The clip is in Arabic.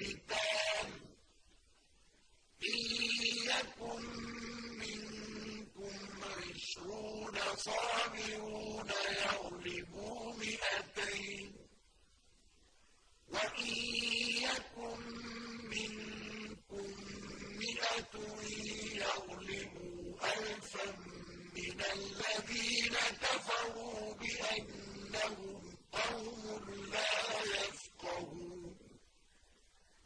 عَلَى ۚ إِن يَكُن مِّنكُمْ عِشْرُونَ صَابِرُونَ يَغْلِبُوا مِائَتَيْنِ ۚ وَإِن يَكُن مِّنكُم مِّائَةٌ يَغْلِبُوا أَلْفًا مِّنَ الَّذِينَ كَفَرُوا